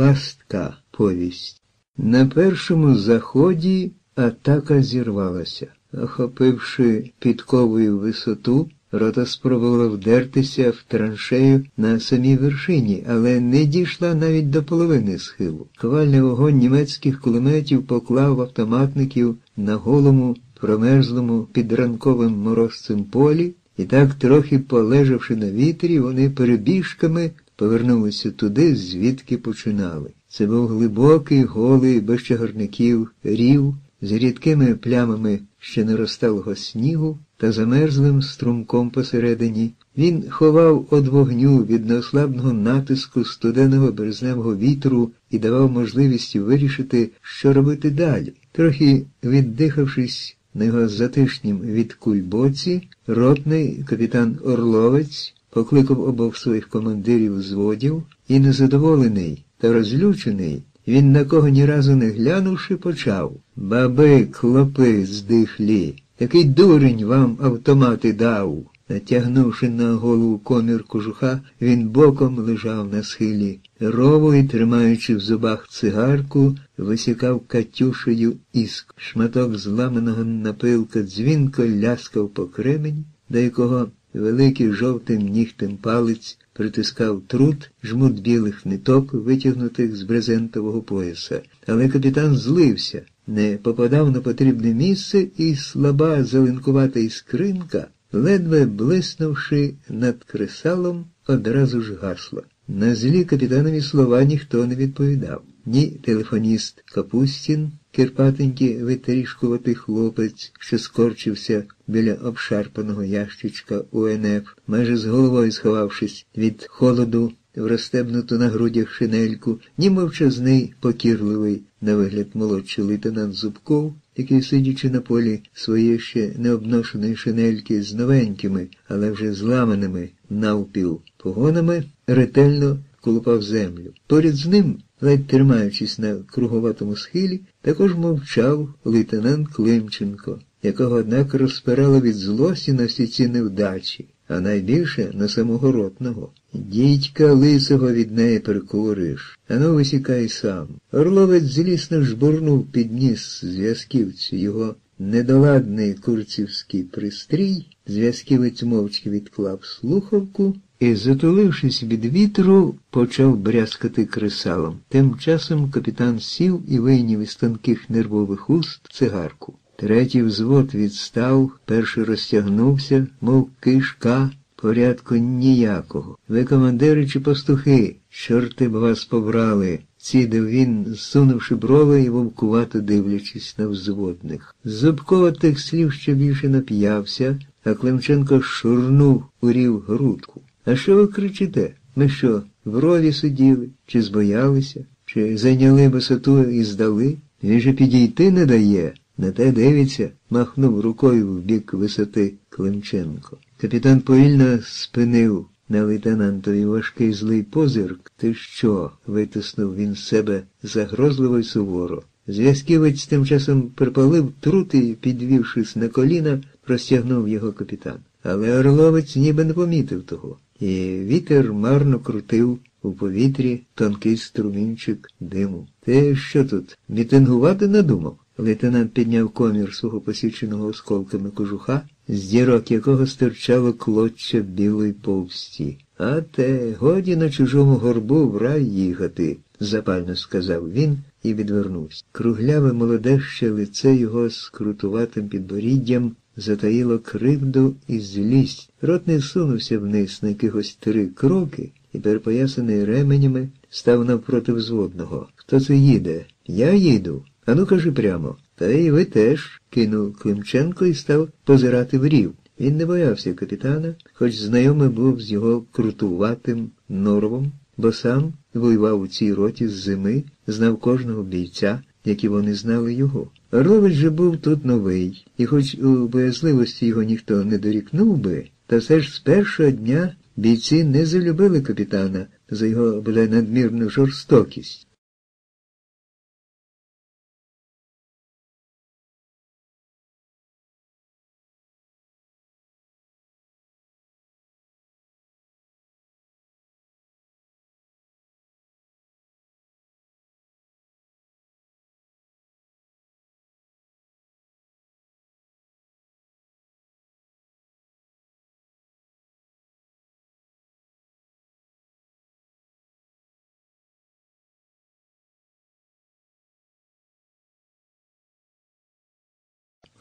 пастка повість. На першому заході атака зірвалася. Охопивши підковою висоту, рота спробувала вдертися в траншею на самій вершині, але не дійшла навіть до половини схилу. Ковальний вогонь німецьких кулеметів поклав автоматників на голому, промерзлому під ранковим морозцем полі, і так, трохи полежавши на вітрі, вони перебіжками повернулися туди, звідки починали. Це був глибокий, голий, без чагарників, рів з рідкими плямами ще не розталого снігу та замерзлим струмком посередині. Він ховав од вогню від неослабного натиску студеного березневого вітру і давав можливість вирішити, що робити далі. Трохи віддихавшись на його затишнім від кульбоці, ротний капітан Орловець покликав обох своїх командирів взводів і незадоволений та розлючений, він на кого ні разу не глянувши, почав Баби, клопи, здихлі, який дурень вам автомати дав. Натягнувши на голову комір кожуха, він боком лежав на схилі. Ровий, тримаючи в зубах цигарку, висікав катюшею іск. Шматок зламаного напилка дзвінко ляскав по кремені, до якого великий жовтим нігтем палець притискав трут жмут білих ниток, витягнутих з брезентового пояса. Але капітан злився, не попадав на потрібне місце, і слаба зеленкувата іскринка, ледве блиснувши над кресалом, одразу ж гасла. На злі капітанові слова ніхто не відповідав. Ні телефоніст Капустін, кирпатенький витрішкуватий хлопець, що скорчився біля обшарпаного ящичка УНФ, майже з головою сховавшись від холоду в розстебнуту на грудях шинельку, ні мовчазний, покірливий, на вигляд молодший лейтенант Зубков, який, сидячи на полі своєї ще необношеної шинельки з новенькими, але вже зламаними навпіл погонами, ретельно колупав землю. Поряд з ним, ледь тримаючись на круговатому схилі, також мовчав лейтенант Климченко, якого, однак, розпирало від злості на всі ці невдачі, а найбільше на самого ротного. Дідька лисого від неї перекуриш, ану висікай сам. Орловець злісно жбурнув під ніс зв'язківцю його недоладний курцівський пристрій, зв'язківець мовчки відклав слухавку і, затулившись від вітру, почав брязкати кресалом. Тим часом капітан сів і вийняв із тонких нервових уст цигарку. Третій взвод відстав, перший розтягнувся, мов кишка, порядку ніякого. Ви, командири чи пастухи, чорти б вас побрали, цідив він, зсунувши брови і вовкувато дивлячись на взводних. Зубкова тих слів ще більше нап'явся, а Климченко шурнув у рів грудку. А що ви кричите? Ми що, в рові сиділи, чи збоялися, чи зайняли висоту і здали? Він же підійти не дає. На те дивиться, махнув рукою в бік висоти Климченко. Капітан повільно спинив на лейтенантові важкий злий позирк. Ти що? витиснув він з себе загрозливо й суворо. Зв'язківець тим часом припалив трут і, підвівшись на коліна, простягнув його капітан. Але Орловець ніби не помітив того, і вітер марно крутив у повітрі тонкий струмінчик диму. Ти що тут, мітингувати надумав? Лейтенант підняв комір свого посіченого осколками кожуха, з дірок якого стирчало клоччя білої повсті. А те, годі на чужому горбу в рай їхати, запально сказав він і відвернувся. Кругляве молодеще лице його з крутуватим підборіддям затаїло кривду і злість. Ротний сунувся вниз на якихось три кроки і, перепоясаний ременями, став навпроти взводного. Хто це їде? Я їду. Ану, кажи прямо. Та й ви теж, кинув Климченко і став позирати в рів. Він не боявся капітана, хоч знайомий був з його крутуватим норовом, бо сам воював у цій роті з зими, знав кожного бійця, як і вони знали його. Ровель же був тут новий, і хоч у боязливості його ніхто не дорікнув би, та все ж з першого дня бійці не залюбили капітана за його бодай надмірну жорстокість.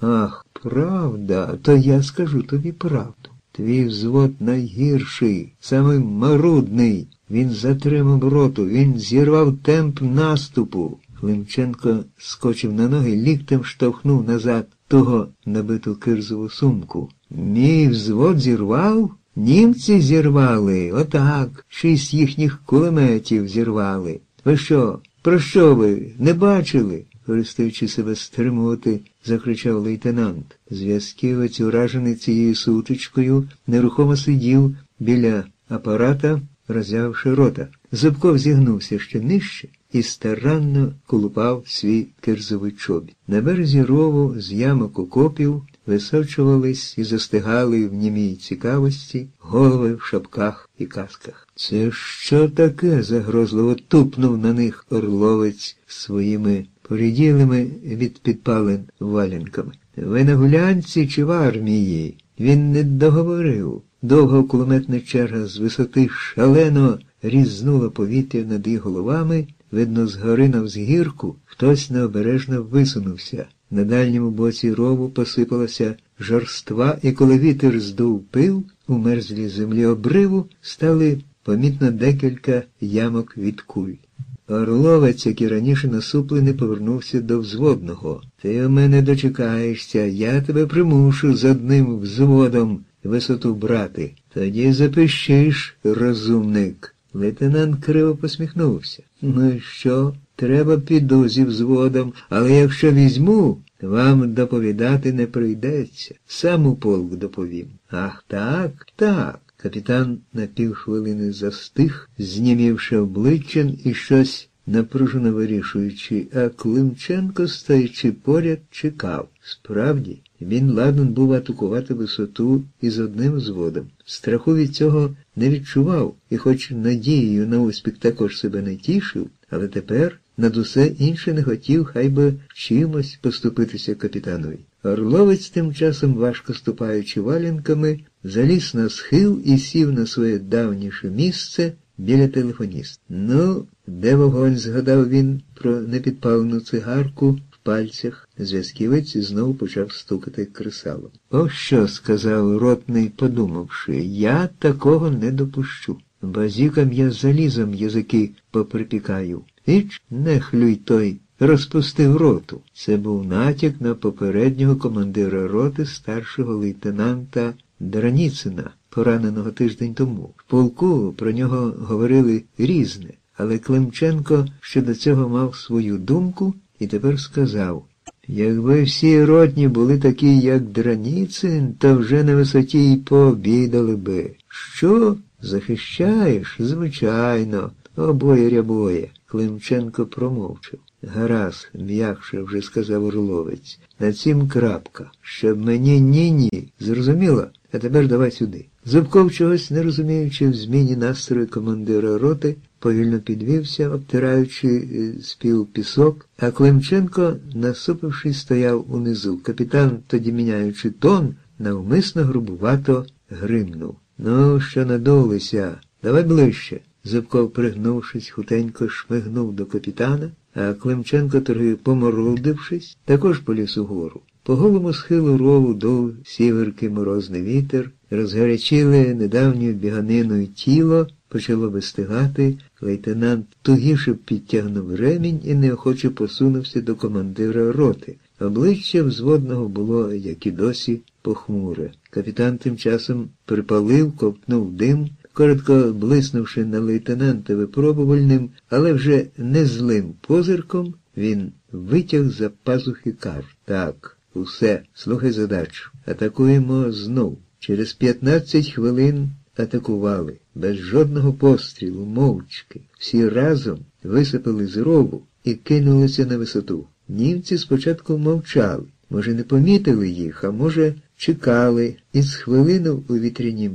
Ах, правда, то я скажу тобі правду. Твій взвод найгірший, самий марудний. Він затримав роту, він зірвав темп наступу. Климченко скочив на ноги, ліктем штовхнув назад того набиту кирзову сумку. Мій взвод зірвав? Німці зірвали, отак, шість їхніх кулеметів зірвали. Ви що? Про що ви? Не бачили? Перестаючи себе стримувати, закричав лейтенант. Зв'язківець, уражений цією сутичкою, нерухомо сидів біля апарата, роззявивши рота. Зубков зігнувся ще нижче і старанно колупав свій кирзовий чобіт. На березі рову з ямок окопів височувались і застигали в німій цікавості голови в шапках і касках. Це що таке? загрозливо тупнув на них орловець своїми поріділими від підпалин валянками. Ви на гулянці чи в армії? Він не договорив. Довга кулеметна черга з висоти шалено різнула повітря над їх головами, видно, згори на взгірку хтось необережно висунувся. На дальньому боці рову посипалася жорства, і коли вітер здув пил, у мерзлій землі обриву стали помітно декілька ямок від куль. Орловець, як і раніше насуплений, повернувся до взводного. Ти у мене дочекаєшся, я тебе примушу з одним взводом висоту брати. Тоді запишиш, розумник. Лейтенант криво посміхнувся. Ну і що? Треба піду зі взводом, але якщо візьму, вам доповідати не прийдеться. Сам у полк доповім. Ах так, так. Капітан на півхвилини застиг, знімівши обличчям і щось напружено вирішуючи, а Климченко, стоячи поряд, чекав. Справді, він ладен був атакувати висоту із одним взводом. Страху від цього не відчував і, хоч надією на успіх також себе не тішив, але тепер над усе інше не хотів хай би чимось поступитися капітанові. Орловець тим часом, важко ступаючи валянками, заліз на схил і сів на своє давніше місце біля телефоніста. Ну, де вогонь, згадав він про непідпалену цигарку в пальцях. Зв'язківець знову почав стукати кресалом. О що, сказав ротний, подумавши, я такого не допущу. Базікам я залізом язики поприпікаю. Іч не хлюй той. Розпустив роту. Це був натяк на попереднього командира роти старшого лейтенанта Драніцина, пораненого тиждень тому. В полку про нього говорили різне, але Климченко щодо цього мав свою думку і тепер сказав Якби всі ротні були такі, як Драніцин, то вже на висоті й пообідали би. Що? Захищаєш? Звичайно, обоє рябоє. Климченко промовчав. Гаразд, м'якше вже сказав Орловець. На цім крапка. Щоб мені ні-ні. Зрозуміло? А тепер давай сюди. Зубков, чогось не розуміючи в зміні настрою командира роти, повільно підвівся, обтираючи спів пісок, а Климченко, насупившись, стояв унизу. Капітан, тоді міняючи тон, навмисно грубувато гримнув. Ну, що надулися? Давай ближче. Зубков, пригнувшись, хутенько шмигнув до капітана, а Климченко, трохи поморудившись, також поліз угору. По голому схилу рову дув сіверки морозний вітер, розгарячили недавньою біганиною тіло, почало вистигати, лейтенант тугіше підтягнув ремінь і неохоче посунувся до командира роти. Обличчя взводного було, як і досі, похмуре. Капітан тим часом припалив, ковтнув дим, коротко блиснувши на лейтенанта випробувальним, але вже не злим позирком, він витяг за пазухи кар. Так, усе, слухай задачу. Атакуємо знов. Через 15 хвилин атакували, без жодного пострілу, мовчки. Всі разом висипали з рову і кинулися на висоту. Німці спочатку мовчали, може, не помітили їх, а може, чекали, і з хвилину у вітрянім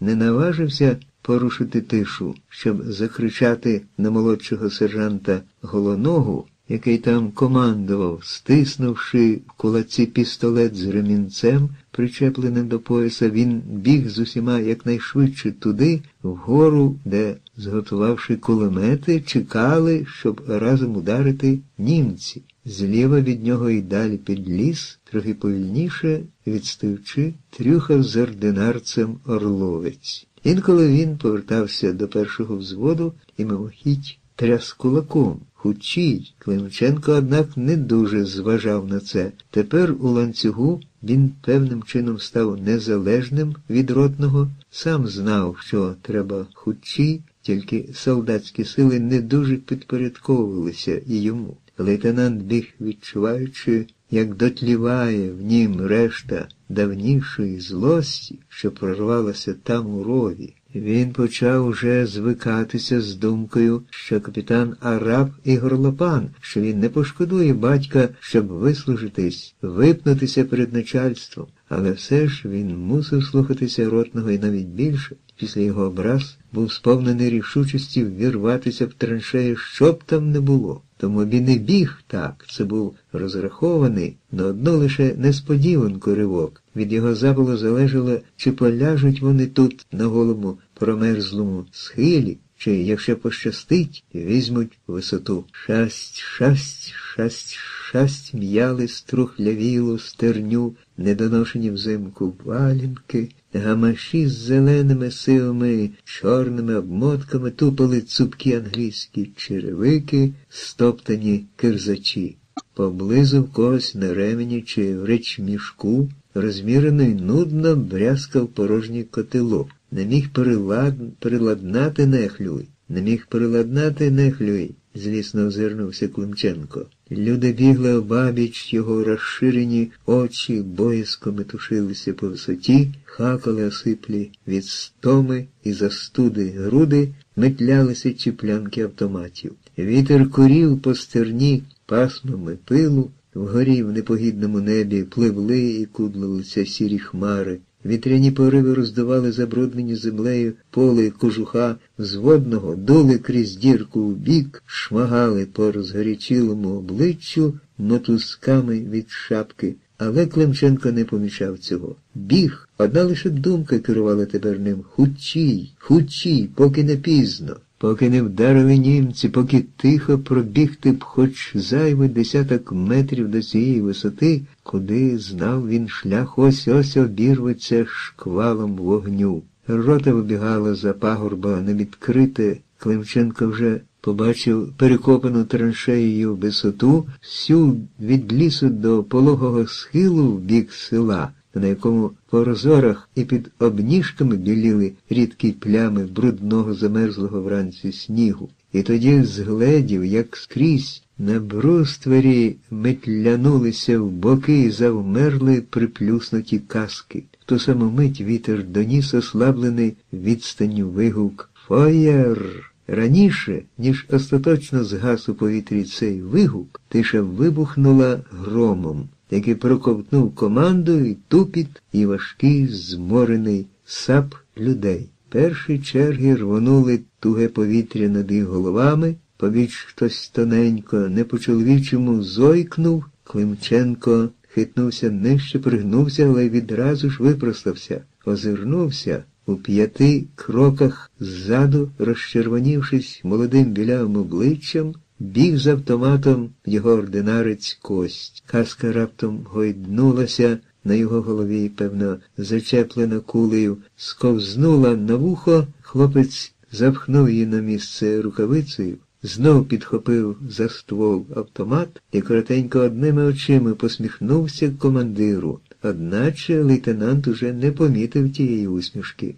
не наважився порушити тишу, щоб закричати на молодшого сержанта голоногу, який там командував, стиснувши в кулаці пістолет з ремінцем, причепленим до пояса, він біг з усіма якнайшвидше туди, вгору, де, зготувавши кулемети, чекали, щоб разом ударити німці. Зліва від нього й далі під ліс, трохи повільніше, відстаючи, трюхав з ординарцем Орловець. Інколи він повертався до першого взводу і мимохідь тряс кулаком. Хучій. Климченко, однак, не дуже зважав на це. Тепер у ланцюгу він певним чином став незалежним від ротного, сам знав, що треба хучій, тільки солдатські сили не дуже підпорядковувалися і йому. Лейтенант біг, відчуваючи, як дотліває в нім решта давнішої злості, що прорвалася там у рові. Він почав уже звикатися з думкою, що капітан Араб і горлопан, що він не пошкодує батька, щоб вислужитись, випнутися перед начальством. Але все ж він мусив слухатися ротного і навіть більше. Після його образ був сповнений рішучості ввірватися в траншеї, що б там не було. Тому він і біг так, це був розрахований на одну лише несподіванку ривок. Від його запалу залежало, чи поляжуть вони тут на голому промерзлому схилі, чи, якщо пощастить, візьмуть висоту. Шасть, шасть, шасть, шасть м'яли струхлявілу стерню, недоношені взимку валінки, гамаші з зеленими сивими, чорними обмотками тупали цупкі англійські черевики, стоптані кирзачі. Поблизу в когось на ремені чи в речмішку розмірено й нудно брязкав порожній котелок. Не міг перелад... переладнати нехлюй, не міг переладнати нехлюй, злісно озирнувся Климченко. Люди бігли обабіч його розширені очі, боязко метушилися по висоті, хакали осиплі від стоми і застуди груди, метлялися чіплянки автоматів. Вітер курів по стерні пасмами пилу, вгорі в непогідному небі пливли і кудлилися сірі хмари. Вітряні пориви роздували забруднені землею поле кожуха зводного, дули крізь дірку в бік, шмагали по розгорячілому обличчю мотузками від шапки. Але Климченко не помічав цього. Біг, одна лише думка керувала тепер ним. Хучій, хучій, поки не пізно. Поки не вдарили німці, поки тихо пробігти б хоч зайвий десяток метрів до цієї висоти, куди знав він шлях ось ось обірветься шквалом вогню. Рота вибігала за пагорба на відкрите, Климченко вже побачив перекопану траншеєю висоту, всю від лісу до пологого схилу в бік села на якому по розорах і під обніжками біліли рідкі плями брудного замерзлого вранці снігу. І тоді згледів, як скрізь на бруствері метлянулися в боки і завмерли приплюснуті каски. В ту саму мить вітер доніс ослаблений відстанню вигук Фоєр. Раніше, ніж остаточно згас у повітрі цей вигук, тиша вибухнула громом який проковтнув команду і тупіт, і важкий зморений сап людей. Перші черги рвонули туге повітря над їх головами, побіч хтось тоненько, не по чоловічому зойкнув, Климченко хитнувся нижче, пригнувся, але відразу ж випростався, озирнувся. У п'яти кроках ззаду, розчервонівшись молодим білявим обличчям, Біг з автоматом його ординарець кость. Каска раптом гойднулася на його голові, певно, зачеплена кулею, сковзнула на вухо, хлопець запхнув її на місце рукавицею, знов підхопив за ствол автомат і коротенько одними очима посміхнувся командиру. Одначе лейтенант уже не помітив тієї усмішки.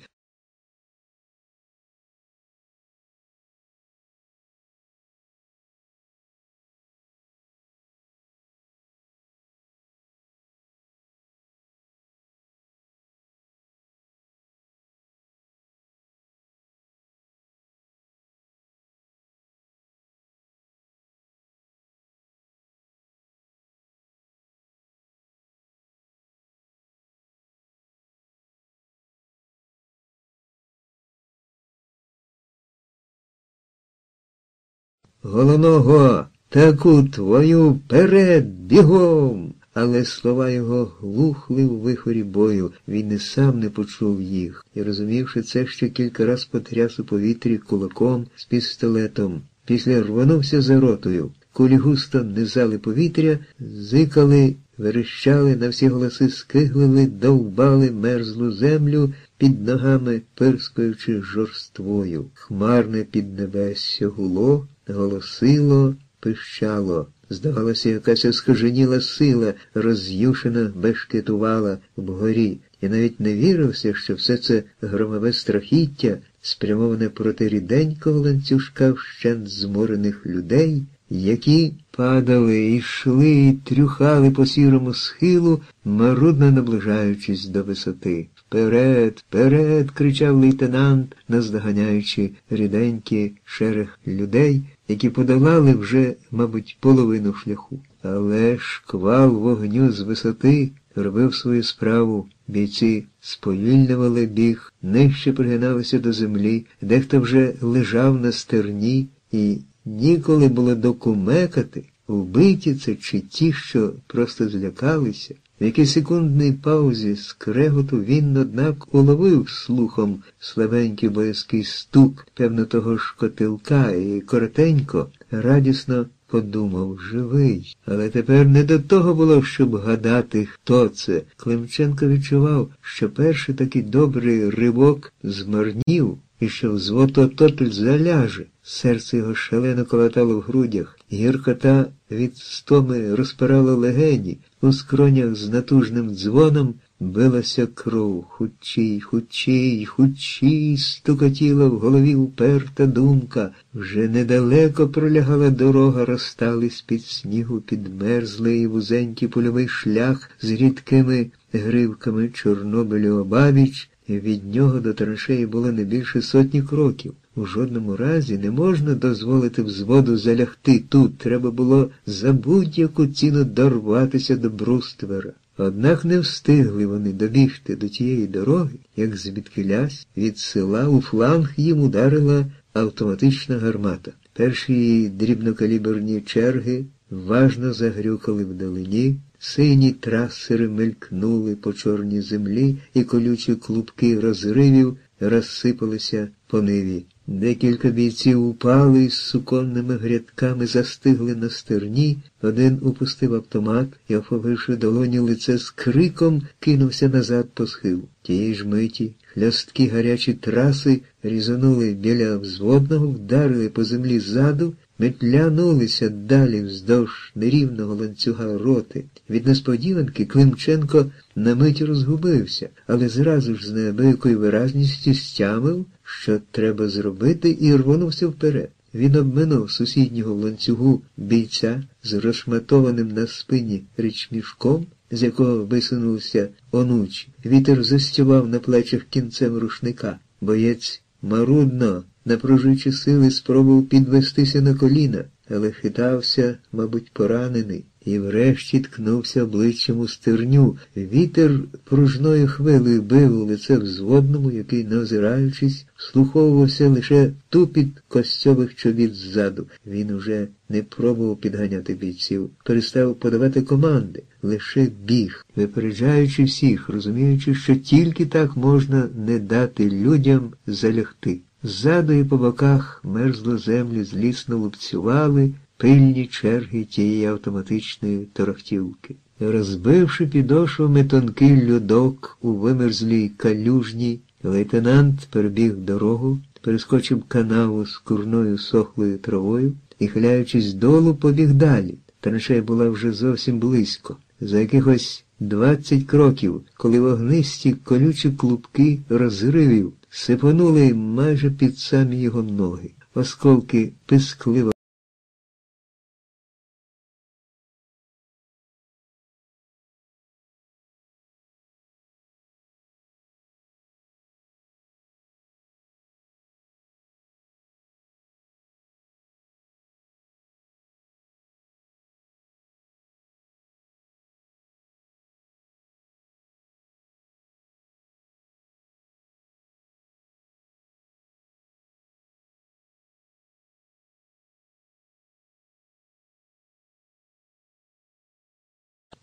Головного, таку твою вперед, бігом. Але слова його глухли у вихорі бою, він і сам не почув їх, і, розумівши це, ще кілька раз потряс у повітрі кулаком з пістолетом. Після рванувся за ротою. Кулі густо низали повітря, зикали, верещали, на всі голоси скиглили, довбали мерзлу землю під ногами, пирскаючи жорствою. Хмарне піднебесся гуло, голосило, пищало. Здавалося, якась оскаженіла сила, роз'юшена, бешкетувала вгорі, і навіть не вірився, що все це громове страхіття, спрямоване проти ріденького ланцюжка вщент зморених людей, які падали, йшли, і трюхали по сірому схилу, марудно наближаючись до висоти. Вперед, вперед, кричав лейтенант, наздоганяючи ріденький шерех людей, які подолали вже, мабуть, половину шляху. Але шквал вогню з висоти робив свою справу. Бійці сповільнювали біг, нижче пригиналися до землі, дехто вже лежав на стерні, і ніколи було докумекати, вбиті це чи ті, що просто злякалися. В якій секундній паузі скреготу він, однак, уловив слухом слабенький боязкий стук, певно, того ж котилка, і коротенько, радісно подумав живий. Але тепер не до того було, щоб гадати, хто це. Климченко відчував, що перший такий добрий ривок змарнів і що взвод ототель заляже. Серце його шалено колотало в грудях, гіркота від стоми розпирала легені, у скронях з натужним дзвоном билася кров, хучій, хучій, хучій, стукотіла в голові уперта думка. Вже недалеко пролягала дорога, розстались під снігу, підмерзлий вузенький польовий шлях з рідкими гривками Чорнобилю обабіч, від нього до траншеї було не більше сотні кроків. У жодному разі не можна дозволити взводу залягти тут. Треба було за будь-яку ціну дорватися до бруствера. Однак не встигли вони добігти до тієї дороги, як звідкилясь від села у фланг їм ударила автоматична гармата. Перші дрібнокаліберні черги важно загрюкали вдалині, сині трасери мелькнули по чорній землі, і колючі клубки розривів розсипалися по ниві. Декілька бійців упали із суконними грядками, застигли на стерні, один упустив автомат і, охопивши долоні лице з криком, кинувся назад по схилу. Тієї ж миті хлясткі гарячі траси різанули біля взводного, вдарили по землі ззаду, метлянулися далі вздовж нерівного ланцюга роти. Від несподіванки Климченко на мить розгубився, але зразу ж з неабиякою виразністю стямив, що треба зробити, і рвонувся вперед. Він обминув сусіднього ланцюгу бійця з розшматованим на спині річмішком, з якого висунувся онуч. Вітер застював на плечах кінцем рушника. Боєць марудно, напружуючи сили, спробував підвестися на коліна, але хитався, мабуть, поранений і врешті ткнувся обличчям у стерню. Вітер пружною хвилею бив у лице взводному, який, не озираючись, вслуховувався лише тупіт костьових чобіт ззаду. Він уже не пробував підганяти бійців, перестав подавати команди, лише біг, випереджаючи всіх, розуміючи, що тільки так можна не дати людям залягти. Ззаду і по боках мерзлу землю злісно лупцювали, пильні черги тієї автоматичної торохтівки. Розбивши підошвами тонкий льодок у вимерзлій калюжні, лейтенант перебіг дорогу, перескочив канаву з курною сохлою травою і, хиляючись долу, побіг далі. Траншея була вже зовсім близько. За якихось двадцять кроків, коли вогнисті колючі клубки розривів сипанули майже під самі його ноги. Осколки пискливо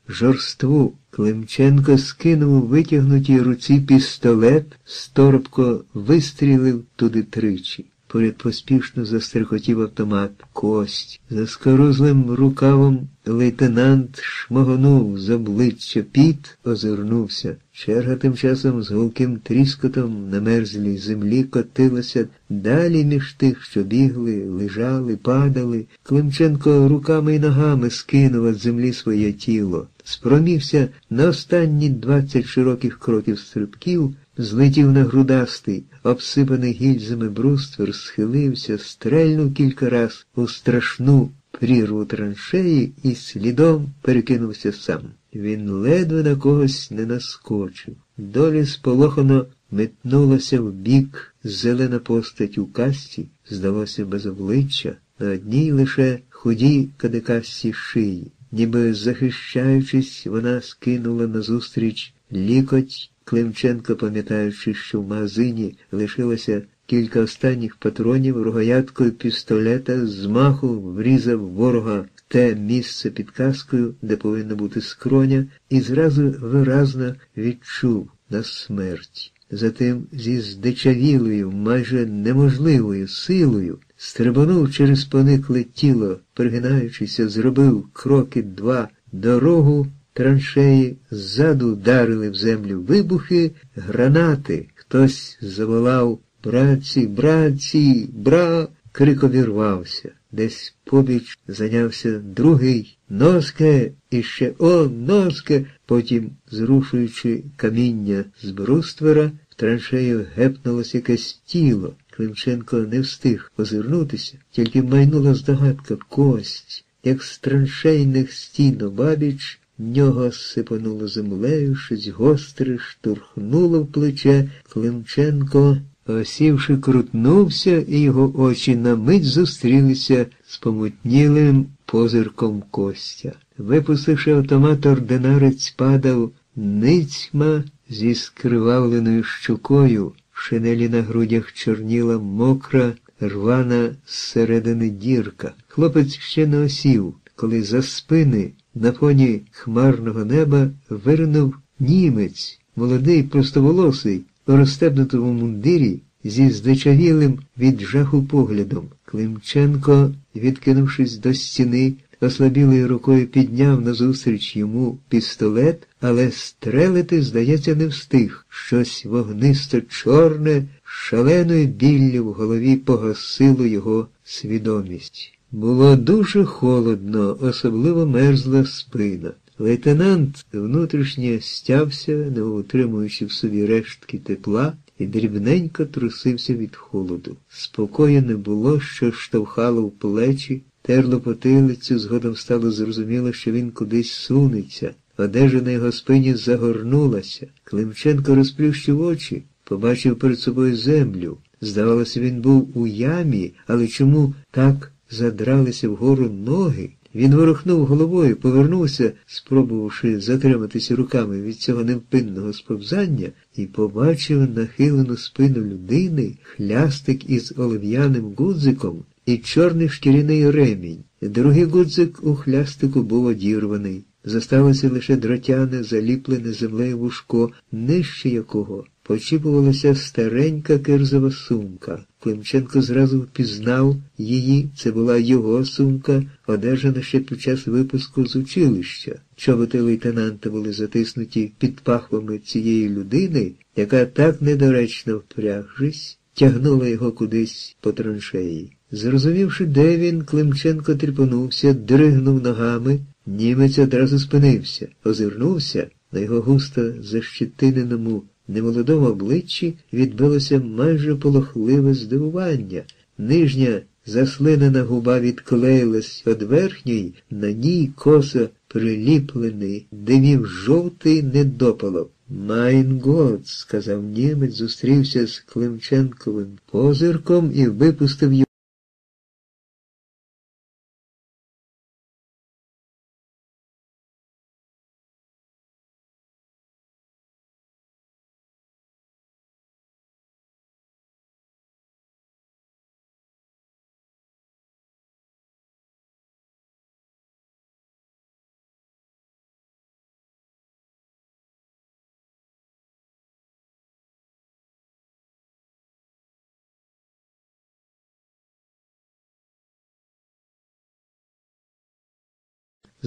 жорству. Климченко скинув у витягнутій руці пістолет, сторбко вистрілив туди тричі. Поряд поспішно застрекотів автомат. Кость. За скорузлим рукавом лейтенант шмогонув з обличчя піт, озирнувся. Черга тим часом з гулким тріскотом на мерзлій землі котилася далі між тих, що бігли, лежали, падали. Климченко руками й ногами скинув від землі своє тіло. Спромігся на останні двадцять широких кроків стрибків, злетів на грудастий, обсипаний гільзами бруствер, схилився, стрельнув кілька раз у страшну прірву траншеї і слідом перекинувся сам. Він ледве на когось не наскочив. Долі сполохано метнулася в бік зелена постать у касті, здалося без обличчя, на одній лише худій кадикасті шиї. Ніби захищаючись, вона скинула назустріч лікоть Климченко, пам'ятаючи, що в магазині лишилося кілька останніх патронів, рогояткою пістолета з маху врізав ворога в те місце під каскою, де повинна бути скроня, і зразу виразно відчув на смерть. Затим зі здичавілою, майже неможливою силою стрибанув через поникле тіло, пригинаючися, зробив кроки два дорогу траншеї, ззаду вдарили в землю вибухи, гранати. Хтось заволав Братці, братці, бра. Крик обірвався. Десь побіч зайнявся другий носке і ще о, носке. Потім, зрушуючи каміння з бруствера, в траншею гепнулося якесь тіло. Климченко не встиг озирнутися, тільки майнула здогадка кость, як з траншейних стін обабіч нього сипануло землею, щось гостре штурхнуло в плече Климченко. Осівши, крутнувся, і його очі на мить зустрілися з помутнілим позирком Костя. Випустивши автомат, ординарець падав ницьма зі скривавленою щукою, шинелі на грудях чорніла мокра, рвана зсередини дірка. Хлопець ще не осів, коли за спини на фоні хмарного неба виринув німець, молодий, простоволосий, у розстебнутому мундирі зі здичавілим від жаху поглядом. Климченко, відкинувшись до стіни, ослабілою рукою підняв назустріч йому пістолет, але стрелити, здається, не встиг. Щось вогнисто чорне, шаленою біллю в голові погасило його свідомість. Було дуже холодно, особливо мерзла спина. Лейтенант внутрішньо стявся, не утримуючи в собі рештки тепла, і дрібненько трусився від холоду. Спокою не було, що штовхало в плечі, терло потилицю, згодом стало зрозуміло, що він кудись сунеться. Одежа на його спині загорнулася. Климченко розплющив очі, побачив перед собою землю. Здавалося, він був у ямі, але чому так задралися вгору ноги? Він ворухнув головою, повернувся, спробувавши затриматися руками від цього невпинного сповзання, і побачив нахилену спину людини, хлястик із олив'яним гудзиком і чорний шкіряний ремінь. Другий гудзик у хлястику був одірваний. Зосталося лише дротяне, заліплене землею вушко, нижче якого почіпувалася старенька кирзова сумка. Климченко зразу впізнав її, це була його сумка, одержана ще під час випуску з училища. Чоботи лейтенанта були затиснуті під пахвами цієї людини, яка так недоречно впрягшись, тягнула його кудись по траншеї. Зрозумівши, де він, Климченко тріпонувся, дригнув ногами, німець одразу спинився, озирнувся на його густо защетиненому немолодому обличчі відбилося майже полохливе здивування. Нижня заслинена губа відклеїлась від верхньої, на ній косо приліплений, димів жовтий недопалок. Майн год, сказав німець, зустрівся з Климченковим позирком і випустив його.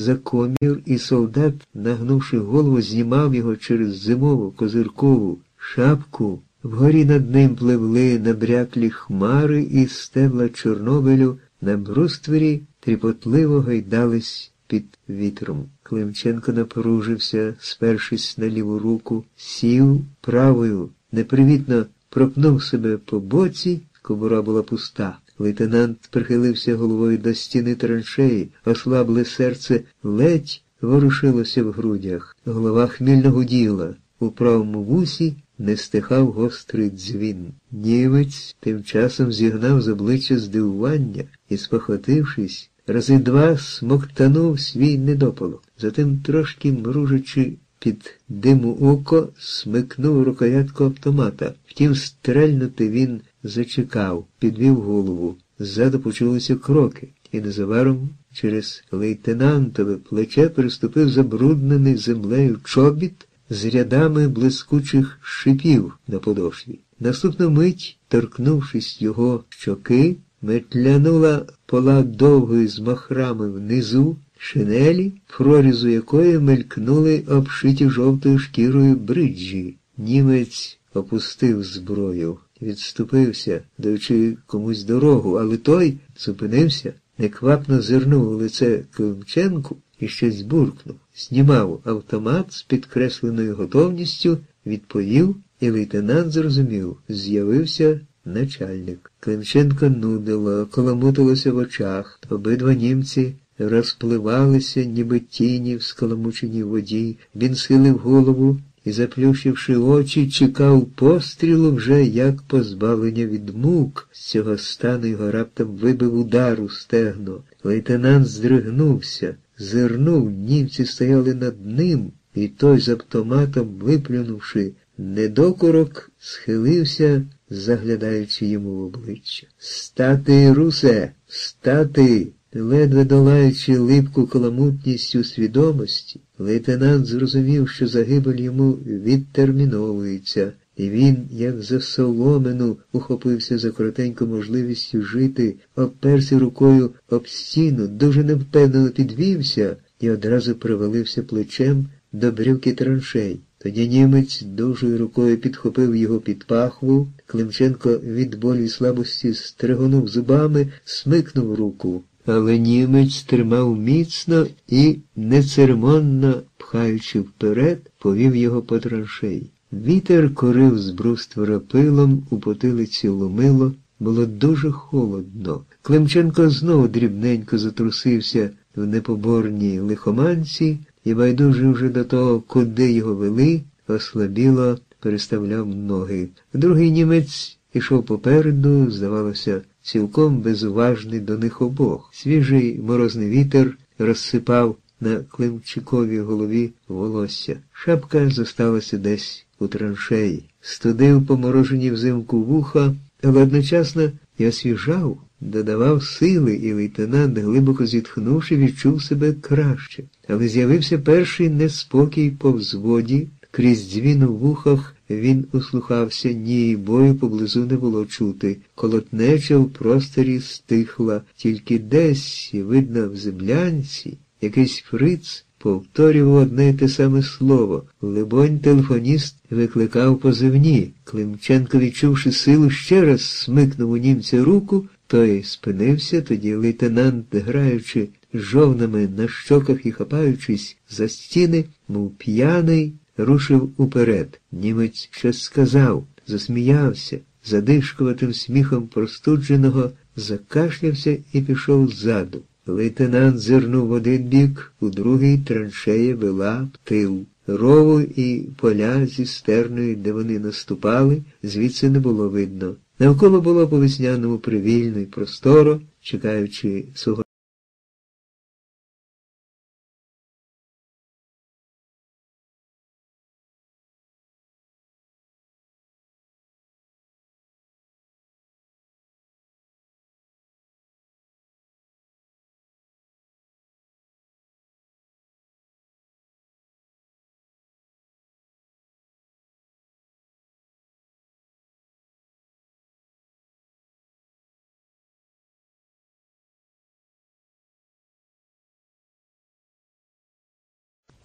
За комір, і солдат, нагнувши голову, знімав його через зимову козиркову шапку. Вгорі над ним пливли набряклі хмари і стебла Чорнобилю на бруствері тріпотливо гайдались під вітром. Климченко напружився, спершись на ліву руку, сів правою, непривітно пропнув себе по боці, кобура була пуста. Лейтенант прихилився головою до стіни траншеї, ослабле серце ледь ворушилося в грудях. Голова хмільно гуділа. У правому вусі не стихав гострий дзвін. Німець тим часом зігнав з обличчя здивування і, спохотившись, рази два смоктанув свій недопалок. Затим, трошки мружачи під диму око, смикнув рукоятку автомата. Втім, стрельнути він зачекав, підвів голову. Ззаду почулися кроки, і незабаром через лейтенантове плече переступив забруднений землею чобіт з рядами блискучих шипів на подошві. Наступну мить, торкнувшись його щоки, метлянула пола довгої з махрами внизу, шинелі, прорізу якої мелькнули обшиті жовтою шкірою бриджі. Німець опустив зброю, відступився, даючи комусь дорогу, але той зупинився, неквапно зирнув у лице Климченку і щось буркнув, знімав автомат з підкресленою готовністю, відповів, і лейтенант зрозумів, з'явився начальник. Климченко нудило, коломутилося в очах, обидва німці розпливалися, ніби тіні в скаламученій воді. Він схилив голову і, заплющивши очі, чекав пострілу вже як позбавлення від мук. З цього стану його раптом вибив удар у стегно. Лейтенант здригнувся, зирнув, німці стояли над ним, і той з автоматом, виплюнувши недокорок, схилився, заглядаючи йому в обличчя. Стати, русе, стати! Ледве долаючи липку каламутністю свідомості, лейтенант зрозумів, що загибель йому відтерміновується, і він, як за соломину, ухопився за коротеньку можливістю жити, обперся рукою об стіну, дуже невпевнено підвівся і одразу привалився плечем до брюки траншей. Тоді німець дужою рукою підхопив його під пахву, Климченко від болі й слабості стригонув зубами, смикнув руку. Але німець тримав міцно і, нецеремонно пхаючи вперед, повів його по траншеї. Вітер корив з бруствора пилом, у потилиці ломило, було дуже холодно. Климченко знову дрібненько затрусився в непоборній лихоманці і, байдуже вже до того, куди його вели, ослабіло переставляв ноги. Другий німець ішов попереду, здавалося, цілком безуважний до них обох. Свіжий морозний вітер розсипав на Климчиковій голові волосся. Шапка зосталася десь у траншеї, студив поморожені взимку вуха, але одночасно і освіжав, додавав сили, і лейтенант, глибоко зітхнувши, відчув себе краще. Але з'явився перший неспокій по взводі, крізь дзвін у вухах. Він услухався, ні, бою поблизу не було чути. Колотнеча в просторі стихла, тільки десь, видно, в землянці, якийсь фриц повторював одне й те саме слово. Либонь, телефоніст викликав позивні. Климченко, відчувши силу, ще раз смикнув у німця руку, той спинився, тоді лейтенант, граючи жовнами на щоках і хапаючись за стіни, мов п'яний, рушив уперед. Німець щось сказав, засміявся, задишкуватим сміхом простудженого, закашлявся і пішов ззаду. Лейтенант зирнув в один бік, у другий траншея вела тил. Рову і поля зі стерною, де вони наступали, звідси не було видно. Навколо було по весняному привільно й просторо, чекаючи свого.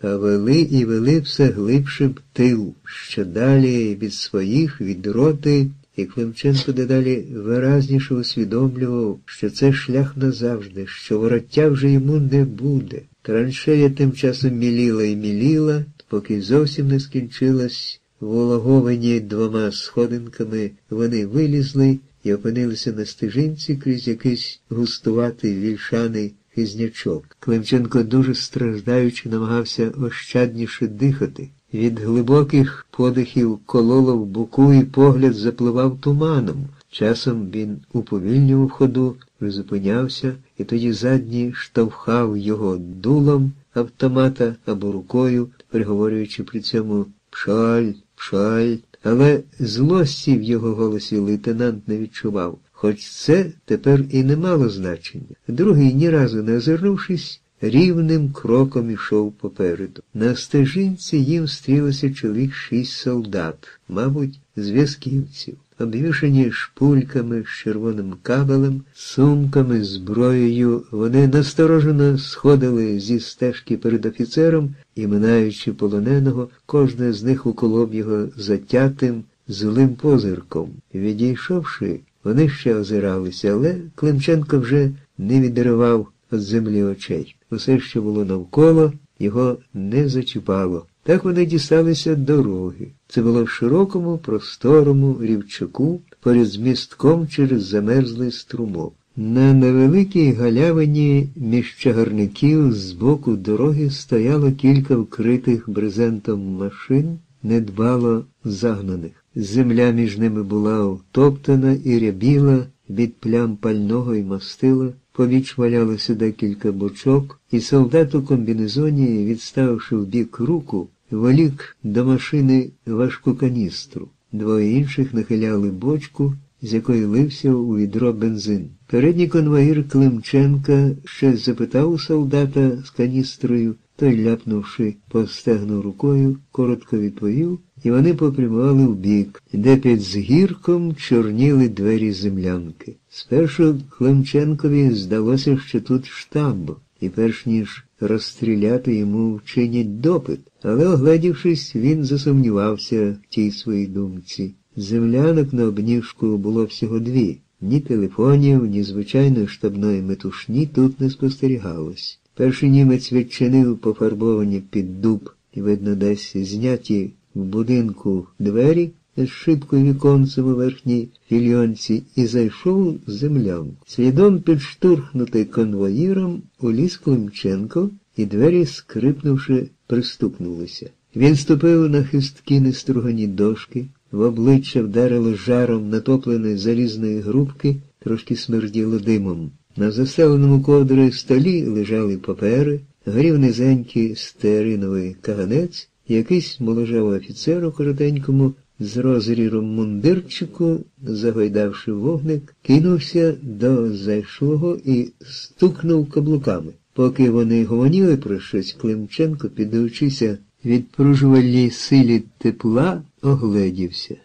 А вели і вели все глибше в тил, що далі від своїх, від роти, і Климченко дедалі виразніше усвідомлював, що це шлях назавжди, що вороття вже йому не буде. Траншея тим часом міліла і міліла, поки зовсім не скінчилась, вологовані двома сходинками, вони вилізли і опинилися на стежинці крізь якийсь густуватий вільшаний хизнячок. Климченко, дуже страждаючи, намагався ощадніше дихати. Від глибоких подихів кололо в боку і погляд запливав туманом. Часом він уповільнював ходу, призупинявся, і тоді задній штовхав його дулом автомата або рукою, приговорюючи при цьому пшаль, пшаль. Але злості в його голосі лейтенант не відчував, хоч це тепер і не мало значення. Другий, ні разу не озирнувшись, рівним кроком ішов попереду. На стежинці їм стрілося чоловік шість солдат, мабуть, зв'язківців, обвішані шпульками з червоним кабелем, сумками, зброєю, вони насторожено сходили зі стежки перед офіцером і, минаючи полоненого, кожне з них уколов його затятим, злим позирком. Відійшовши, вони ще озиралися, але Климченко вже не відривав від землі очей. Усе, що було навколо, його не зачіпало. Так вони дісталися дороги. Це було в широкому, просторому рівчаку, поряд з містком через замерзлий струмок. На невеликій галявині між чагарників з боку дороги стояло кілька вкритих брезентом машин, недбало загнаних. Земля між ними була втоптана і рябіла від плям пального і мастила. Побіч валялося декілька бочок, і солдат у комбінезоні, відставивши в бік руку, волік до машини важку каністру. Двоє інших нахиляли бочку, з якої лився у відро бензин. Передній конвоїр Климченка щось запитав у солдата з каністрою, той, ляпнувши по стегну рукою, коротко відповів, і вони попрямували в бік, де під згірком чорніли двері землянки. Спершу Климченкові здалося, що тут штаб, і перш ніж розстріляти йому вчинять допит, але, оглядівшись, він засумнівався в тій своїй думці. Землянок на обніжку було всього дві. Ні телефонів, ні звичайної штабної метушні тут не спостерігалось. Перший німець відчинив пофарбовані під дуб, і, видно, десь зняті в будинку двері з шибкою віконцем у верхній фільйонці і зайшов в землянку. Слідом підштурхнутий конвоїром уліз Климченко, і двері, скрипнувши, приступнулися. Він ступив на хисткі нестругані дошки, в обличчя вдарило жаром натопленої залізної грубки, трошки смерділо димом. На заселеному ковдрою столі лежали папери, горів низенький стериновий каганець, якийсь моложавий офіцер у коротенькому з розріром мундирчику, загойдавши вогник, кинувся до зайшлого і стукнув каблуками. Поки вони гомоніли про щось, Климченко, піддаючися відпружувальній силі тепла, огледівся.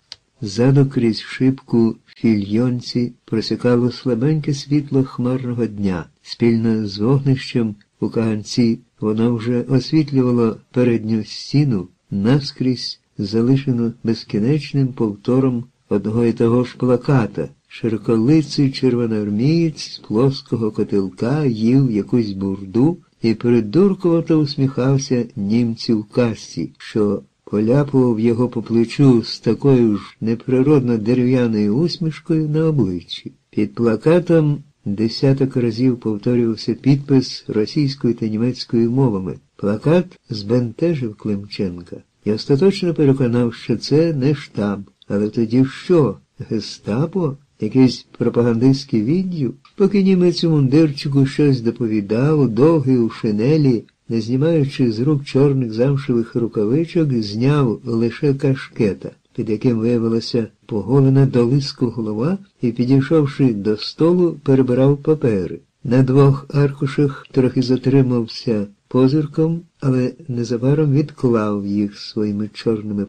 Ззаду крізь шибку фільйонці просякало слабеньке світло хмарного дня. Спільно з вогнищем у каганці воно вже освітлювало передню стіну наскрізь, залишену безкінечним повтором одного і того ж плаката. Широколиций червоноармієць з плоского котелка їв якусь бурду і придуркувато усміхався німцю в касті, що поляпував його по плечу з такою ж неприродно дерев'яною усмішкою на обличчі. Під плакатом десяток разів повторювався підпис російською та німецькою мовами. Плакат збентежив Климченка і остаточно переконав, що це не штаб. Але тоді що? Гестапо? Якийсь пропагандистський відділ? Поки німець у мундирчику щось доповідав, довгий у шинелі, не знімаючи з рук чорних замшевих рукавичок, зняв лише кашкета, під яким виявилася поголена до лиску голова, і, підійшовши до столу, перебирав папери. На двох аркушах трохи затримався позирком, але незабаром відклав їх своїми чорними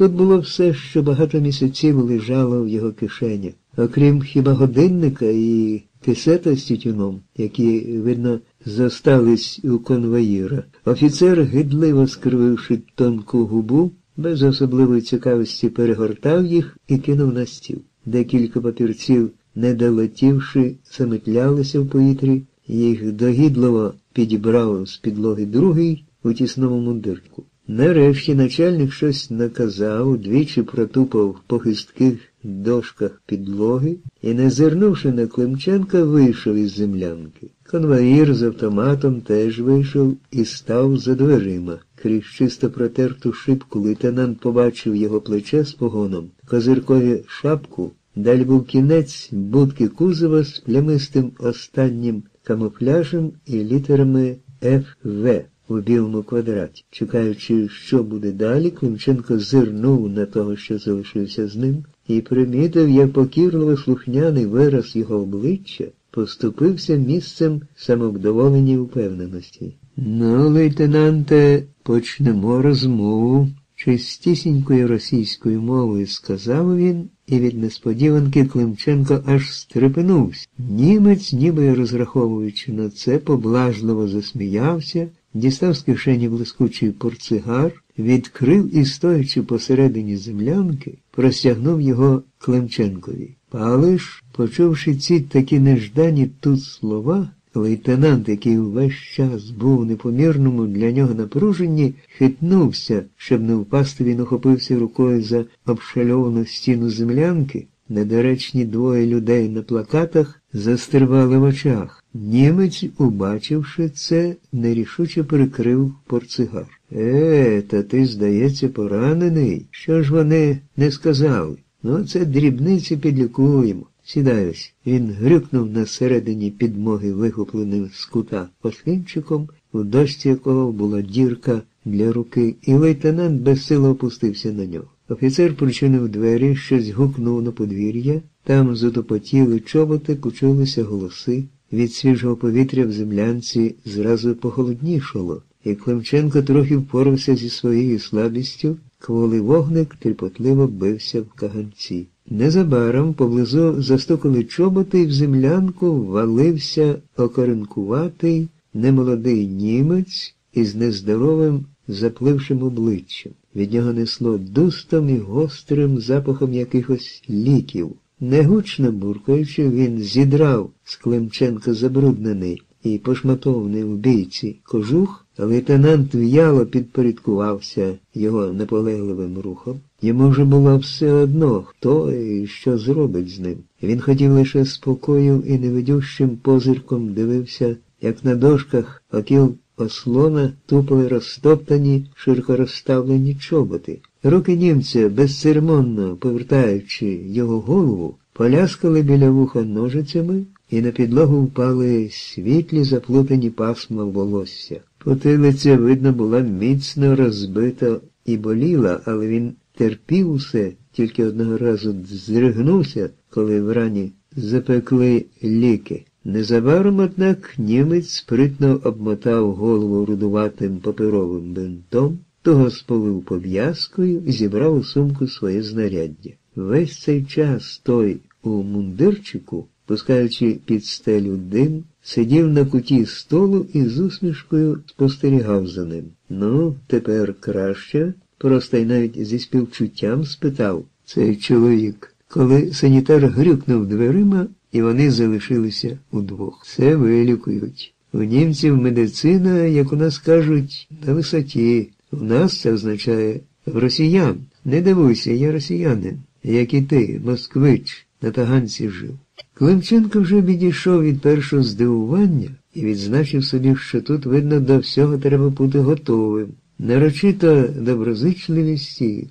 Тут було все, що багато місяців лежало в його кишенях, окрім хіба годинника і кисета з тютюном, які, видно, зостались у конвоїра. Офіцер, гидливо скрививши тонку губу, без особливої цікавості перегортав їх і кинув на стіл. Декілька папірців, не долетівши, заметлялися в повітрі, їх догідливо підібрав з підлоги другий у тісному мундирку. Нарешті начальник щось наказав, двічі протупав по хистких дошках підлоги і, не зирнувши на Климченка, вийшов із землянки. Конвоїр з автоматом теж вийшов і став за дверима. Крізь чисто протерту шибку лейтенант побачив його плече з погоном, козиркові шапку, далі був кінець будки кузова з плямистим останнім камуфляжем і літерами ФВ у білому квадраті. Чекаючи, що буде далі, Климченко зирнув на того, що залишився з ним, і примітив, як покірливо слухняний вираз його обличчя поступився місцем самовдоволеній упевненості. Ну, лейтенанте, почнемо розмову. Чистісінькою російською мовою сказав він, і від несподіванки Климченко аж стрепенувся. Німець, ніби розраховуючи на це, поблажливо засміявся, дістав з кишені блискучий портсигар, відкрив і, стоячи посередині землянки, простягнув його Климченкові. Палиш, почувши ці такі неждані тут слова, Лейтенант, який увесь час був у непомірному для нього напруженні, хитнувся, щоб не впасти, він ухопився рукою за обшальовану стіну землянки. Недоречні двоє людей на плакатах застрибали в очах. Німець, убачивши це, нерішуче прикрив портсигар. Е, та ти, здається, поранений. Що ж вони не сказали? Ну, це дрібниці підлікуємо. Сідаюсь. Він грюкнув на середині підмоги вихопленим з кута пошинчиком, у дошці якого була дірка для руки, і лейтенант безсило опустився на нього. Офіцер причинив двері, щось гукнув на подвір'я, там затопотіли чоботи, почулися голоси. Від свіжого повітря в землянці зразу похолоднішало, і Климченко трохи впорався зі своєю слабістю, кволий вогник тріпотливо бився в каганці. Незабаром поблизу застукали чоботи і в землянку валився окоренкуватий, немолодий німець із нездоровим заплившим обличчям. Від нього несло дустом і гострим запахом якихось ліків. Негучно буркаючи, він зідрав з Климченка забруднений і пошматований в бійці кожух, лейтенант в'яло підпорядкувався його наполегливим рухом. Йому вже було все одно, хто і що зробить з ним. Він хотів лише спокою і невидющим позирком дивився, як на дошках окіл ослона тупили розтоптані, широко розставлені чоботи. Руки німця, безцеремонно повертаючи його голову, поляскали біля вуха ножицями, і на підлогу впали світлі заплутані пасма волосся. Потилиця, видно, була міцно розбита і боліла, але він терпів усе, тільки одного разу зригнувся, коли врані запекли ліки. Незабаром, однак, німець спритно обмотав голову рудуватим паперовим бинтом, того сповив пов'язкою і зібрав у сумку своє знаряддя. Весь цей час той у мундирчику, пускаючи під стелю дим, сидів на куті столу і з усмішкою спостерігав за ним. Ну, тепер краще, просто й навіть зі співчуттям спитав цей чоловік, коли санітар грюкнув дверима, і вони залишилися удвох. Це вилікують. У німців медицина, як у нас кажуть, на висоті. У нас це означає в росіян. Не дивуйся, я росіянин, як і ти, москвич, на таганці жив. Климченко вже відійшов від першого здивування і відзначив собі, що тут, видно, до всього треба бути готовим. Нарочито доброзичливість і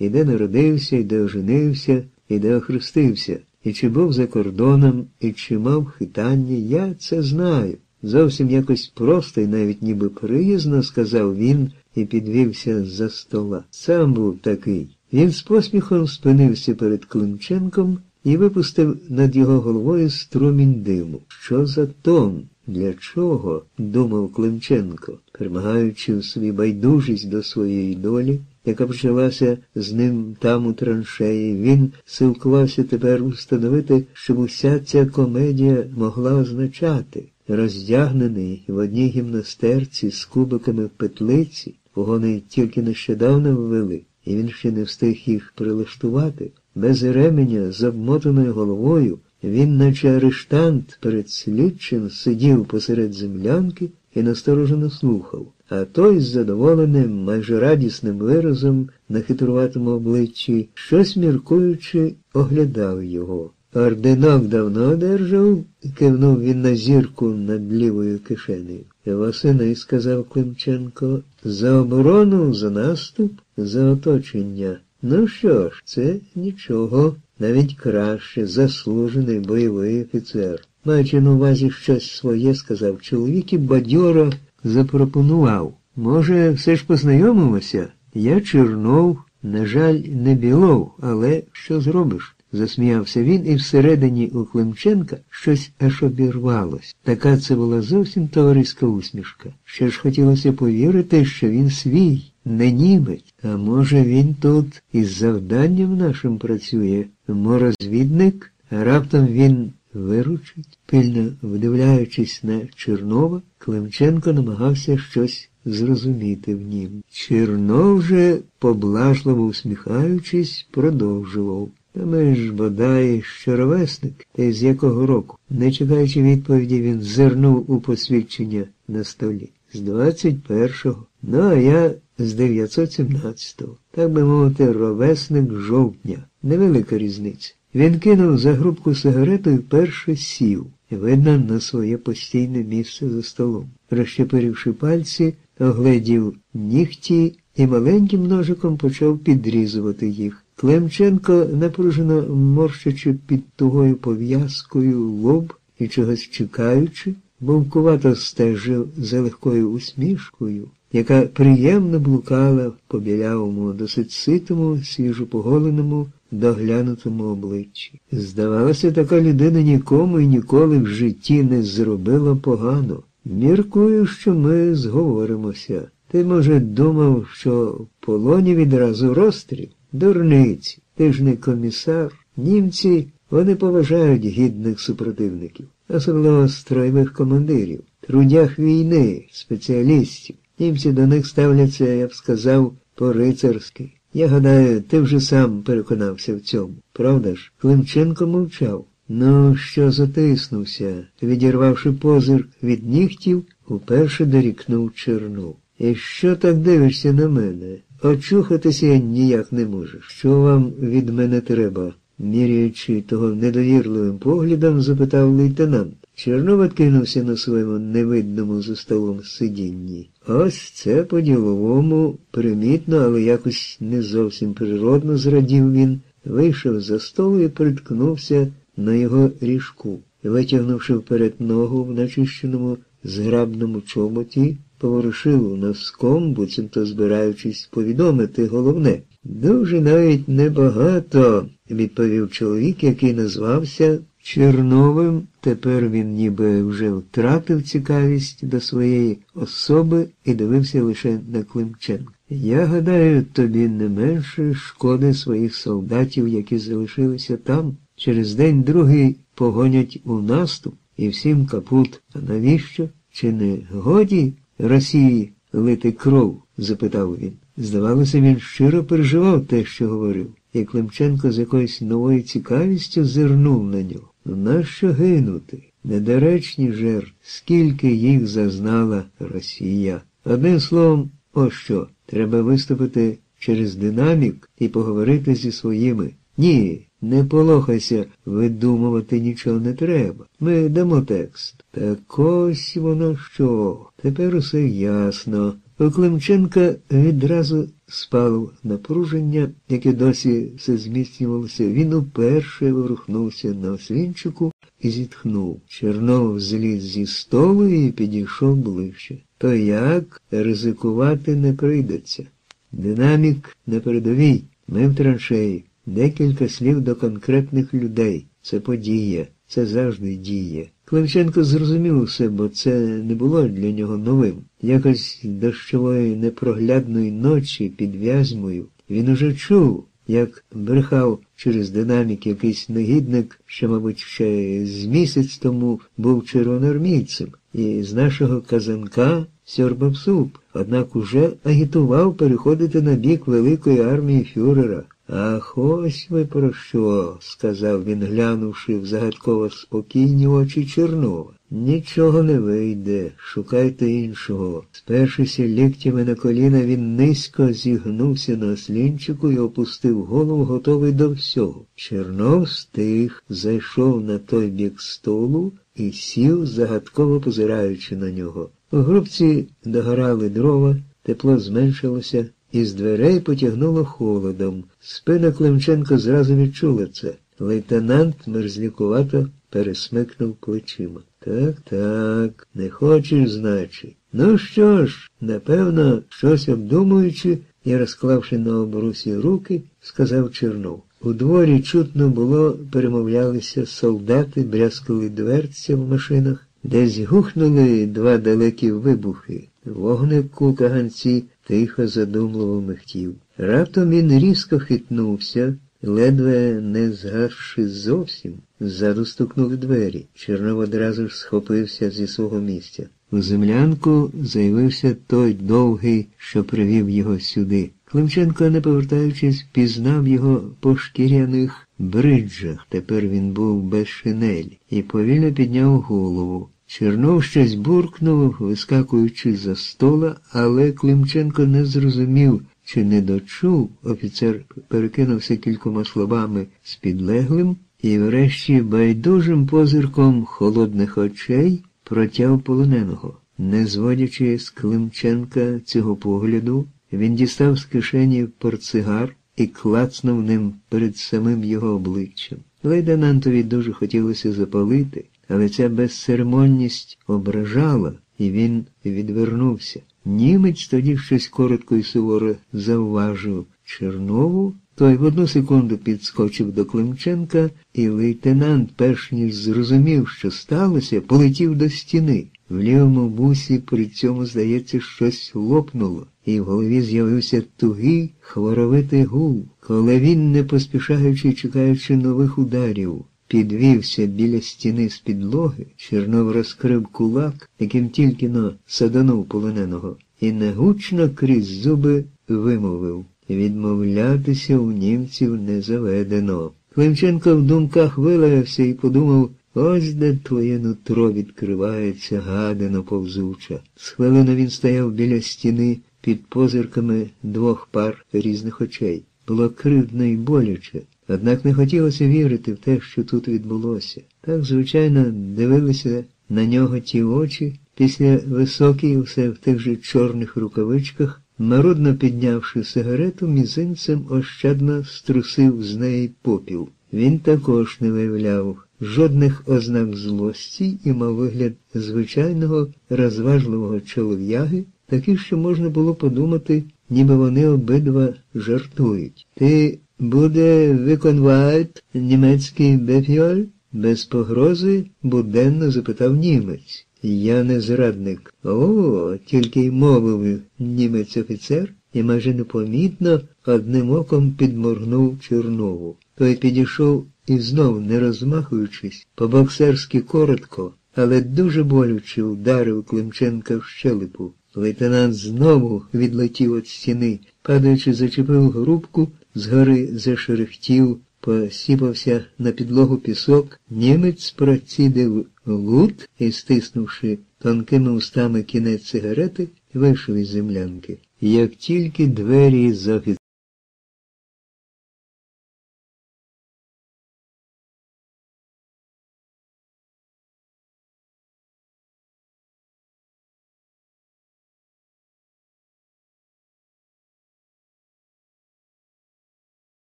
і де народився, і де оженився, і де охрестився, і чи був за кордоном, і чи мав хитання, я це знаю. Зовсім якось просто і навіть ніби приязно, сказав він і підвівся за стола. Сам був такий. Він з посміхом спинився перед Климченком і випустив над його головою струмінь диму. Що за тон? Для чого? думав Климченко, перемагаючи в собі байдужість до своєї долі, яка почалася з ним там у траншеї, він силкувався тепер установити, щоб уся ця комедія могла означати роздягнений в одній гімнастерці з кубиками в петлиці, погони тільки нещодавно ввели, і він ще не встиг їх прилаштувати, без ременя з обмотаною головою. Він, наче арештант перед слідчим, сидів посеред землянки і насторожено слухав, а той з задоволеним, майже радісним виразом на хитруватому обличчі, щось міркуючи, оглядав його. Орденок давно одержав, кивнув він на зірку над лівою кишенею. Васиний, сказав Климченко, за оборону, за наступ, за оточення. Ну що ж, це нічого, навіть краще, заслужений бойовий офіцер. Маючи на увазі щось своє, сказав чоловік і бадьоро запропонував. Може, все ж познайомимося? Я Чернов, на жаль, не білов, але що зробиш? Засміявся він, і всередині у Климченка щось аж обірвалось. Така це була зовсім товариська усмішка. Ще ж хотілося повірити, що він свій, не німець. А може, він тут із завданням нашим працює, морозвідник, раптом він виручить, пильно вдивляючись на Чернова, Климченко намагався щось зрозуміти в нім. Чернов же, поблажливо усміхаючись, продовжував. Та ми ж бодай що ровесник, та з якого року. Не чекаючи відповіді, він зирнув у посвідчення на столі. З 21-го. Ну, а я з 917-го. Так би мовити, ровесник жовтня. Невелика різниця. Він кинув за грубку сигарету і вперше сів, видно, на своє постійне місце за столом. Розщепиривши пальці, огледів нігті і маленьким ножиком почав підрізувати їх. Клемченко, напружено морщачи під тугою пов'язкою лоб і чогось чекаючи, бовкувато стежив за легкою усмішкою, яка приємно блукала по білявому, досить ситому, свіжопоголеному, доглянутому обличчі. Здавалося, така людина нікому і ніколи в житті не зробила погано. Міркую, що ми зговоримося. Ти, може, думав, що в полоні відразу розстріл? Дурниці, ти ж не комісар. Німці вони поважають гідних супротивників, особливо строєвих командирів, трудях війни, спеціалістів. Німці до них ставляться, я б сказав, по-рицарськи. Я гадаю, ти вже сам переконався в цьому. Правда ж? Климченко мовчав. Ну, що затиснувся, відірвавши позир від нігтів, уперше дорікнув Чернов. І що так дивишся на мене? Очухатися я ніяк не можу. Що вам від мене треба? міряючи того недовірливим поглядом, запитав лейтенант. Чернов відкинувся на своєму невидному за столом сидінні. Ось це по-діловому примітно, але якось не зовсім природно зрадів він, вийшов за столу і приткнувся на його ріжку, витягнувши вперед ногу в начищеному зграбному чоботі, поворушив носком, буцімто збираючись повідомити головне. Дуже навіть небагато, відповів чоловік, який назвався Черновим. Тепер він ніби вже втратив цікавість до своєї особи і дивився лише на Климченка. Я гадаю, тобі не менше шкоди своїх солдатів, які залишилися там. Через день другий погонять у наступ і всім капут. А навіщо? Чи не годі Росії лити кров? запитав він. Здавалося, він щиро переживав те, що говорив, і Климченко з якоюсь новою цікавістю зирнув на нього. Ну, нащо гинути? Недоречні жертв, скільки їх зазнала Росія. Одним словом, ось що, треба виступити через динамік і поговорити зі своїми. Ні, не полохайся, видумувати нічого не треба. Ми дамо текст. Так ось воно що. Тепер усе ясно У Климченка відразу спало напруження, яке досі все зміцнювалося. Він уперше ворухнувся на ослінчику і зітхнув. Чернов зліз зі столу і підійшов ближче. То як ризикувати не прийдеться? Динамік на передовій, ми в траншеї. Декілька слів до конкретних людей. Це подія, це завжди діє. Климченко зрозумів усе, бо це не було для нього новим. Якось дощової непроглядної ночі під в'язьмою він уже чув, як брехав через динамік якийсь негідник, що, мабуть, ще з місяць тому був червоноармійцем, і з нашого казанка сьорбав суп, однак уже агітував переходити на бік великої армії фюрера. Ах, ось ви про що, сказав він, глянувши в загадково спокійні очі Чернова. Нічого не вийде, шукайте іншого. Спершися ліктями на коліна, він низько зігнувся на ослінчику і опустив голову, готовий до всього. Чернов стих, зайшов на той бік столу і сів, загадково позираючи на нього. У грубці догорали дрова, тепло зменшилося. Із дверей потягнуло холодом. Спина Климченко зразу відчула це. Лейтенант мерзлякувато пересмикнув плечима. Так, так, не хочеш, значить. Ну що ж, напевно, щось обдумуючи і розклавши на обрусі руки, сказав Чернов. У дворі чутно було, перемовлялися солдати, брязкали дверця в машинах, десь гухнули два далекі вибухи. Вогник у каганці тихо задумливо михтів. Раптом він різко хитнувся, ледве не згасши зовсім, ззаду стукнув двері. Чернов одразу ж схопився зі свого місця. У землянку заявився той довгий, що привів його сюди. Климченко, не повертаючись, пізнав його по шкіряних бриджах. Тепер він був без шинелі, і повільно підняв голову. Чернов щось буркнув, вискакуючи за стола, але Климченко не зрозумів, чи не дочув. Офіцер перекинувся кількома словами з підлеглим і, врешті, байдужим позирком холодних очей протяв полоненого. Не зводячи з Климченка цього погляду, він дістав з кишені портсигар і клацнув ним перед самим його обличчям. Лейтенантові дуже хотілося запалити, але ця безцеремонність ображала, і він відвернувся. Німець тоді щось коротко і суворо завважив Чернову, той в одну секунду підскочив до Климченка, і лейтенант, перш ніж зрозумів, що сталося, полетів до стіни. В лівому бусі при цьому, здається, щось лопнуло, і в голові з'явився тугий, хворовитий гул, коли він, не поспішаючи, чекаючи нових ударів, підвівся біля стіни з підлоги, Чернов розкрив кулак, яким тільки но саданув полоненого, і негучно крізь зуби вимовив відмовлятися у німців не заведено. Климченко в думках вилаявся і подумав, ось де твоє нутро відкривається, гадано повзуча. З хвилину він стояв біля стіни під позирками двох пар різних очей. Було кривдно і боляче. Однак не хотілося вірити в те, що тут відбулося. Так, звичайно, дивилися на нього ті очі, після високій, все в тих же чорних рукавичках, Народно піднявши сигарету, мізинцем ощадно струсив з неї попіл. Він також не виявляв жодних ознак злості і мав вигляд звичайного розважливого чолов'яги, такий, що можна було подумати, ніби вони обидва жартують. Ти буде виконвають німецький бефіоль? Без погрози буденно запитав німець. Я не зрадник. О, тільки й мовив німець офіцер і майже непомітно одним оком підморгнув Чернову. Той підійшов і знов, не розмахуючись, по-боксерськи коротко, але дуже болюче вдарив Климченка в щелепу. Лейтенант знову відлетів від стіни, падаючи, зачепив грубку, згори зашерехтів, посіпався на підлогу пісок, німець процідив лут і, стиснувши тонкими устами кінець сигарети, вийшов із землянки. Як тільки двері з